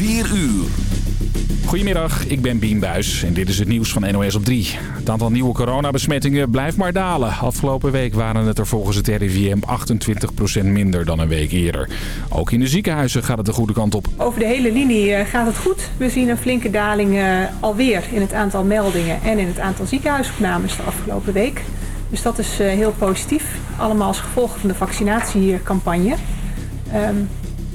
4 uur. Goedemiddag, ik ben Bien Buis en dit is het nieuws van NOS op 3. Het aantal nieuwe coronabesmettingen blijft maar dalen. Afgelopen week waren het er volgens het RIVM 28% minder dan een week eerder. Ook in de ziekenhuizen gaat het de goede kant op. Over de hele linie eh, gaat het goed. We zien een flinke daling uh, alweer in het aantal meldingen en in het aantal ziekenhuisopnames de afgelopen week. Dus dat is uh, heel positief. Allemaal als gevolg van de vaccinatiecampagne. Um,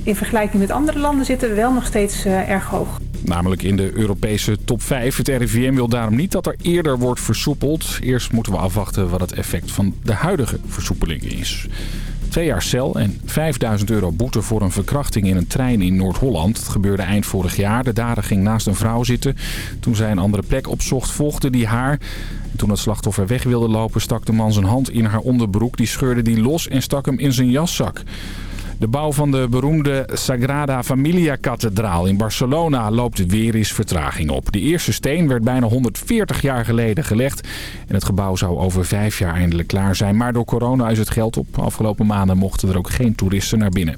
in vergelijking met andere landen zitten we wel nog steeds erg hoog. Namelijk in de Europese top 5. Het RIVM wil daarom niet dat er eerder wordt versoepeld. Eerst moeten we afwachten wat het effect van de huidige versoepeling is. Twee jaar cel en 5000 euro boete voor een verkrachting in een trein in Noord-Holland. Het gebeurde eind vorig jaar. De dader ging naast een vrouw zitten. Toen zij een andere plek opzocht, volgde die haar. toen het slachtoffer weg wilde lopen, stak de man zijn hand in haar onderbroek. Die scheurde die los en stak hem in zijn jaszak. De bouw van de beroemde Sagrada Familia-kathedraal in Barcelona loopt weer eens vertraging op. De eerste steen werd bijna 140 jaar geleden gelegd. En het gebouw zou over vijf jaar eindelijk klaar zijn. Maar door corona is het geld op. Afgelopen maanden mochten er ook geen toeristen naar binnen.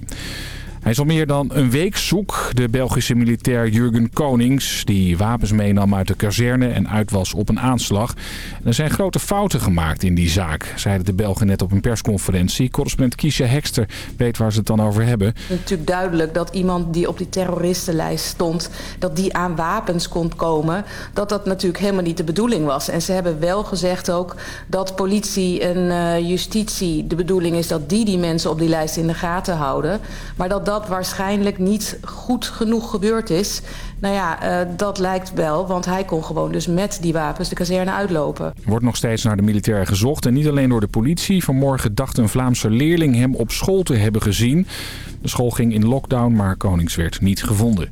Hij is al meer dan een week zoek. De Belgische militair Jurgen Konings, die wapens meenam uit de kazerne en uit was op een aanslag. er zijn grote fouten gemaakt in die zaak, zeiden de Belgen net op een persconferentie. Correspondent Kiesja Hekster weet waar ze het dan over hebben. Het is natuurlijk duidelijk dat iemand die op die terroristenlijst stond, dat die aan wapens kon komen. Dat dat natuurlijk helemaal niet de bedoeling was. En ze hebben wel gezegd ook dat politie en uh, justitie de bedoeling is dat die die mensen op die lijst in de gaten houden. Maar dat dat dat waarschijnlijk niet goed genoeg gebeurd is. Nou ja, uh, dat lijkt wel, want hij kon gewoon dus met die wapens de kazerne uitlopen. Er wordt nog steeds naar de militair gezocht en niet alleen door de politie. Vanmorgen dacht een Vlaamse leerling hem op school te hebben gezien. De school ging in lockdown, maar Konings werd niet gevonden.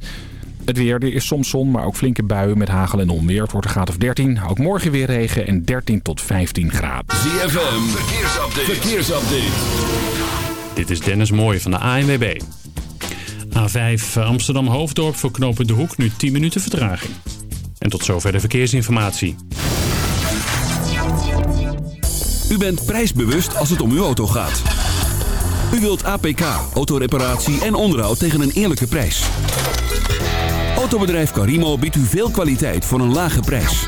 Het weer, er is soms zon, maar ook flinke buien met hagel en onweer. Het wordt een graad of 13. Ook morgen weer regen en 13 tot 15 graden. ZFM, verkeersupdate. verkeersupdate. Dit is Dennis Mooij van de ANWB. A5 Amsterdam-Hoofddorp voor knopen De Hoek nu 10 minuten vertraging. En tot zover de verkeersinformatie. U bent prijsbewust als het om uw auto gaat. U wilt APK, autoreparatie en onderhoud tegen een eerlijke prijs. Autobedrijf Carimo biedt u veel kwaliteit voor een lage prijs.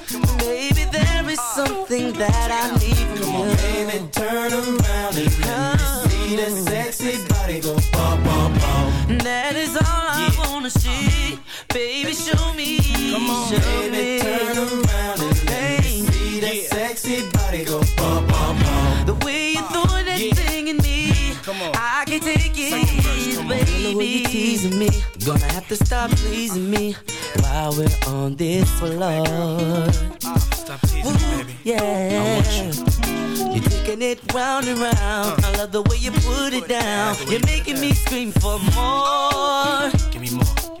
Baby, there is something that I need from Come you. on, baby, turn around and let me see that sexy body go bum, bum, bum. That is all I wanna see. Baby, show me. Come on, show Baby, me. turn around and let me see that sexy body go bum, bum, bum. The way you throw that thing in me. Come on. I can take it, Second verse, baby. The you teasing me. Gonna have to stop pleasing me while we're on this floor. Stop teasing me, baby. Yeah. I want you You're Taking it round and round. Uh. I love the way you put it down. You're making me scream for more. Give me more.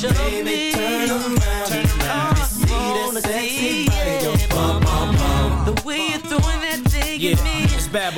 Show me.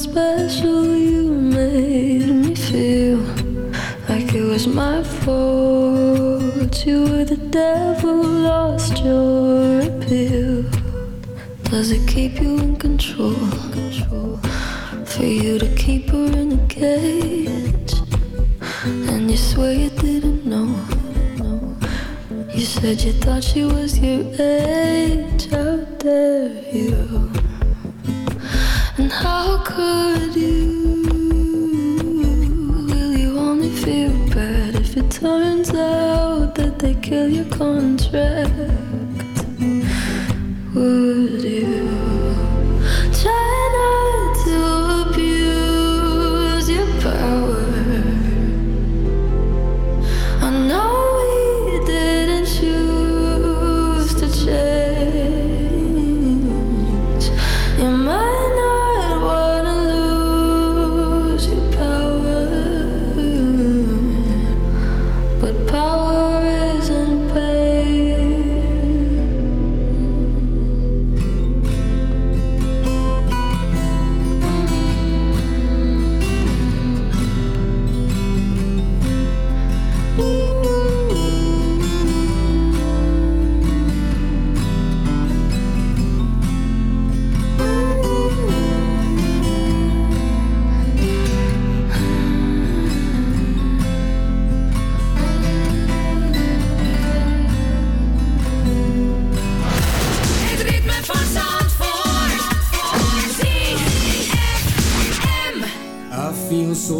Special. You made me feel like it was my fault. You were the devil, lost your appeal. Does it keep you in control? For you to keep her in a cage, and you swear you didn't know. You said you thought she was your age. How dare you? Turns out that they kill your contract?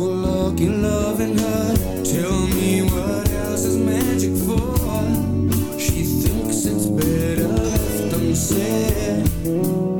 lucky loving her. Tell me what else is magic for? She thinks it's better than unsaid.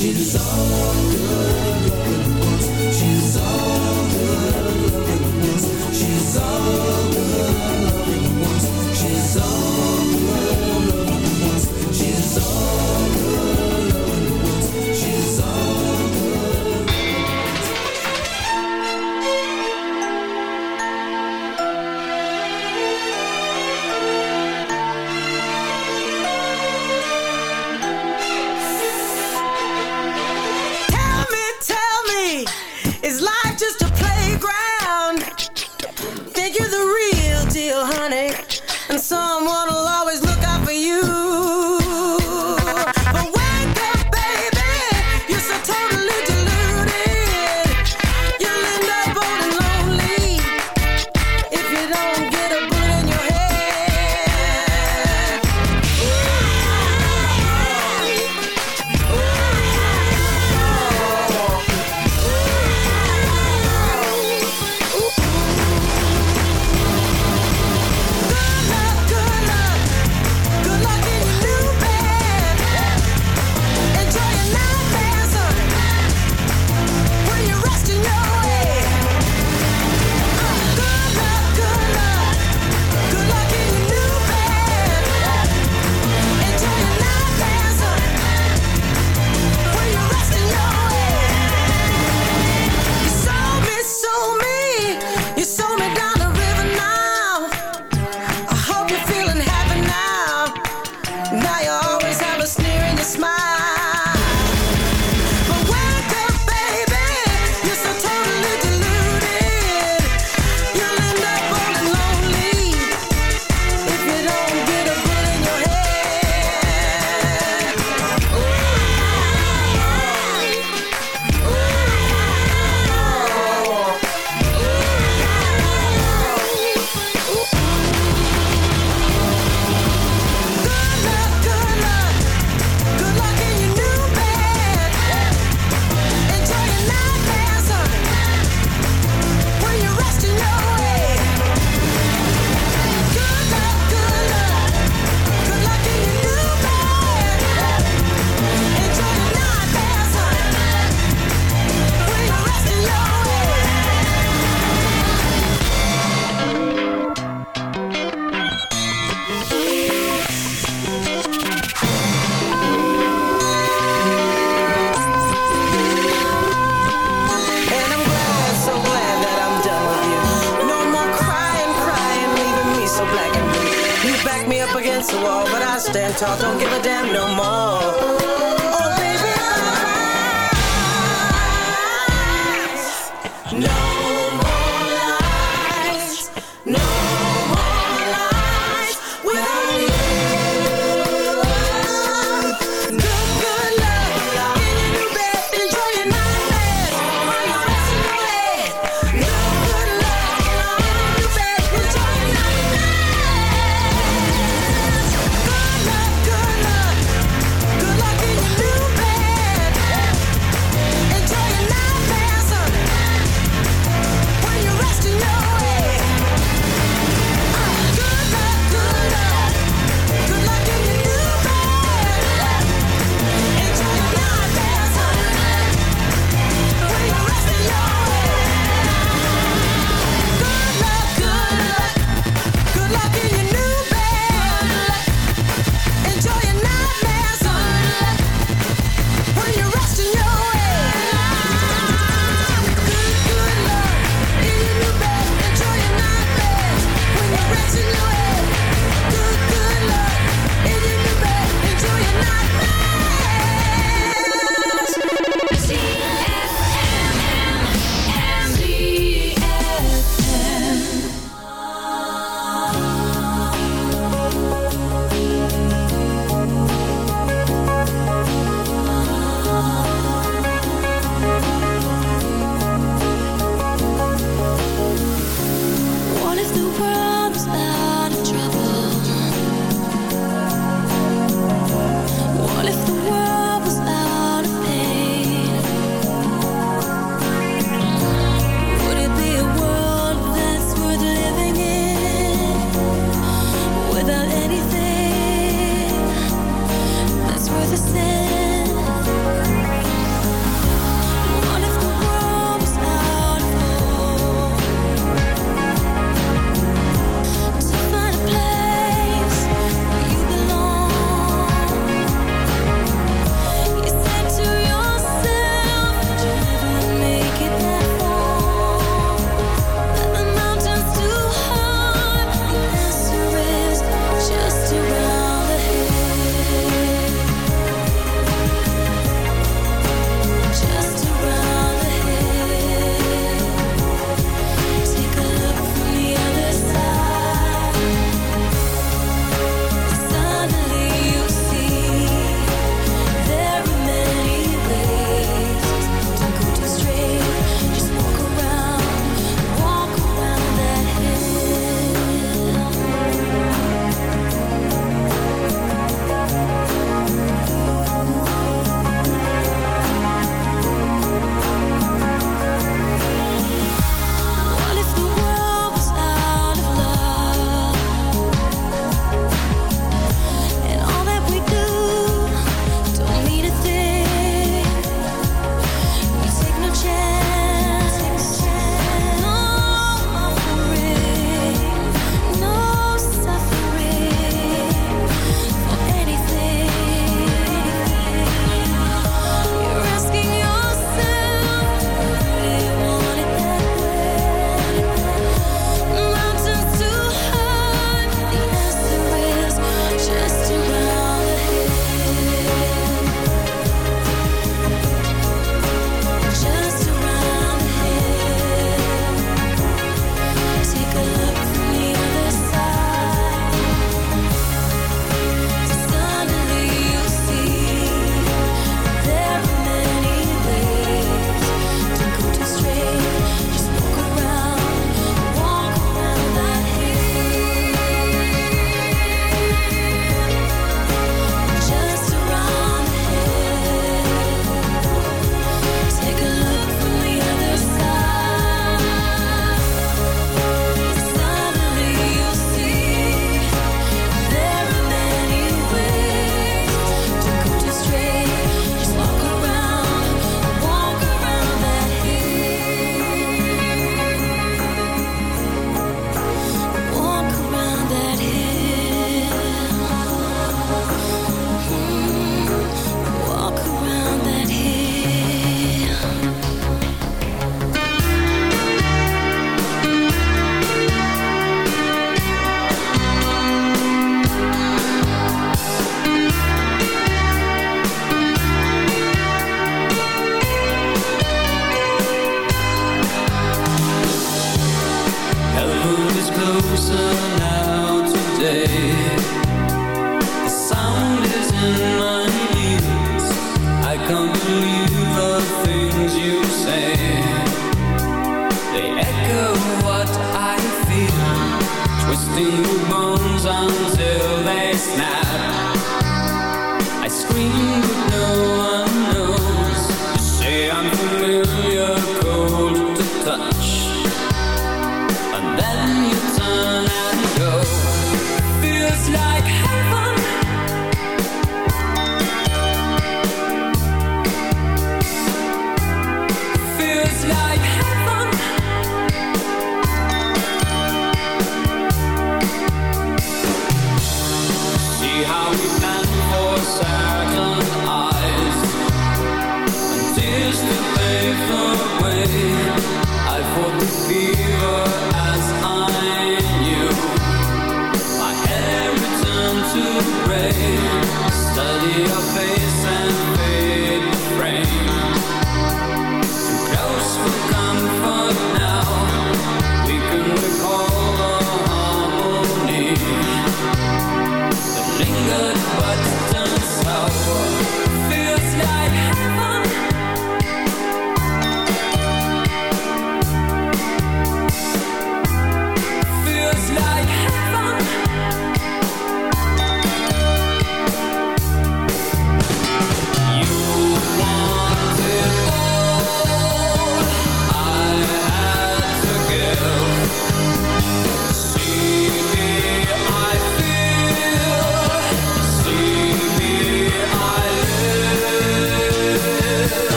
She's all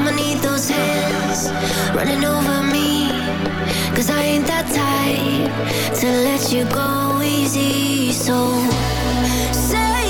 I'ma need those hands running over me. Cause I ain't that type to let you go easy. So say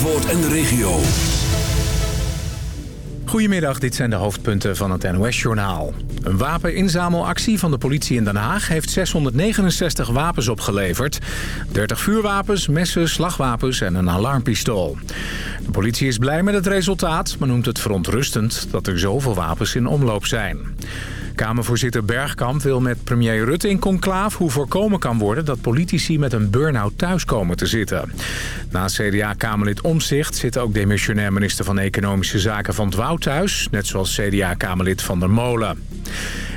Zandvoort en de regio. Goedemiddag, dit zijn de hoofdpunten van het NOS-journaal. Een wapeninzamelactie van de politie in Den Haag heeft 669 wapens opgeleverd. 30 vuurwapens, messen, slagwapens en een alarmpistool. De politie is blij met het resultaat, maar noemt het verontrustend dat er zoveel wapens in omloop zijn. Kamervoorzitter Bergkamp wil met premier Rutte in conclaaf hoe voorkomen kan worden dat politici met een burn-out thuis komen te zitten. Naast CDA-Kamerlid Omzicht zit ook demissionair minister van Economische Zaken van het Woud thuis, net zoals CDA-Kamerlid Van der Molen.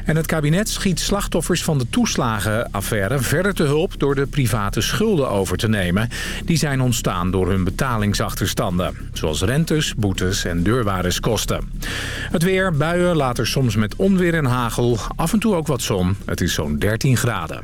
En het kabinet schiet slachtoffers van de toeslagenaffaire verder te hulp... door de private schulden over te nemen. Die zijn ontstaan door hun betalingsachterstanden. Zoals rentes, boetes en deurwaardeskosten. Het weer, buien, later soms met onweer en hagel. Af en toe ook wat zon. Het is zo'n 13 graden.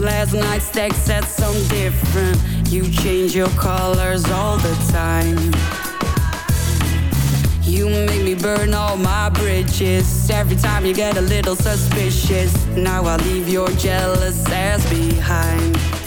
Last night's text said something different. You change your colors all the time. You make me burn all my bridges. Every time you get a little suspicious. Now I leave your jealous ass behind.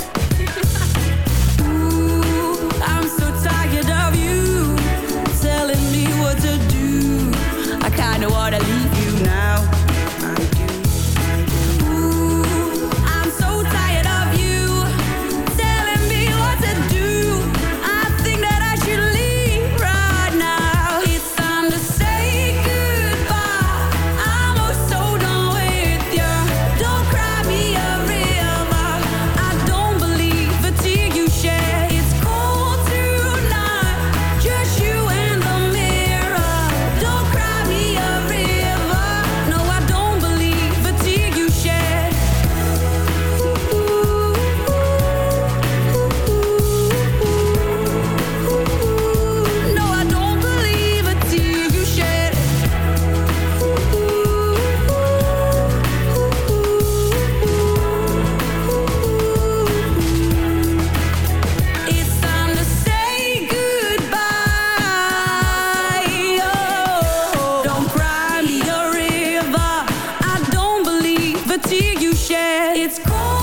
It's cold